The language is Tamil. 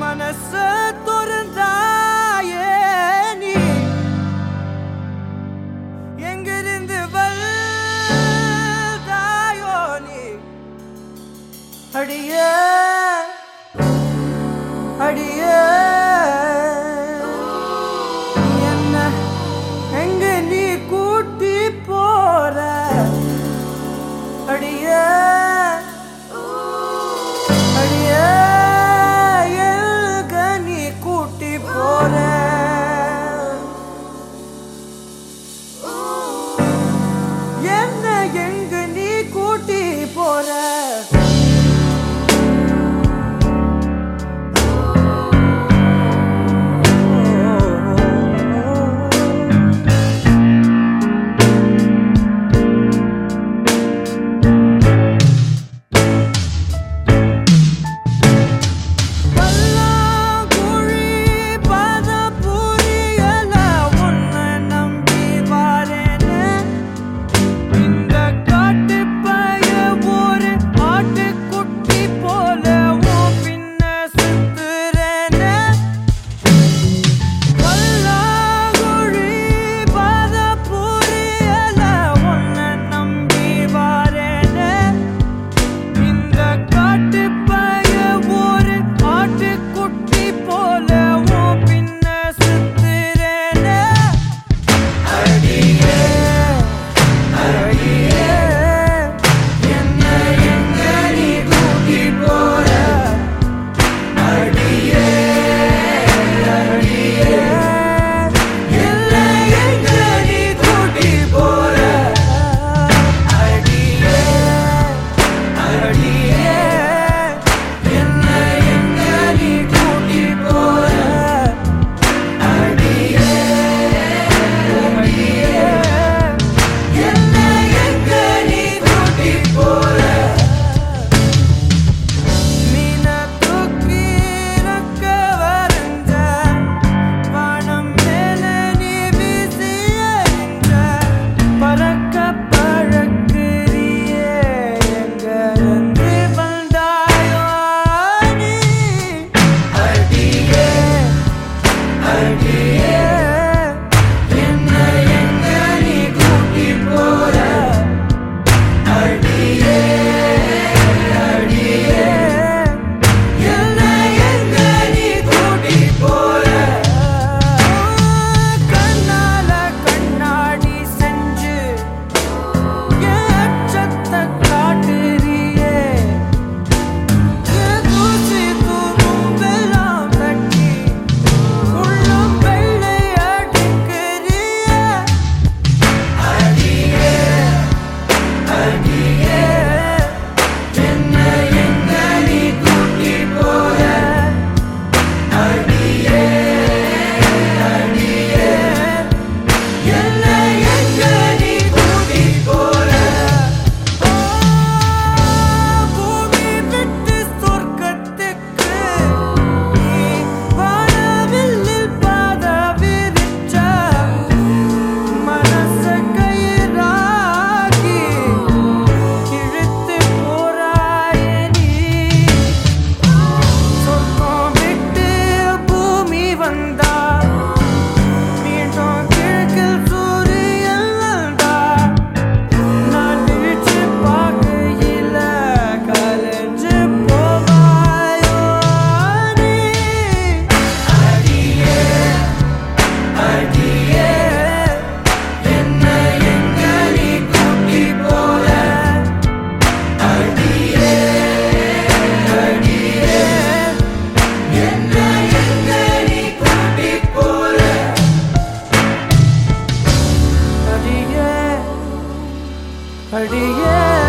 மனச துறந்தாயே நீ எங்கிருந்து வந்தாயோ நீ? அடியே அடியே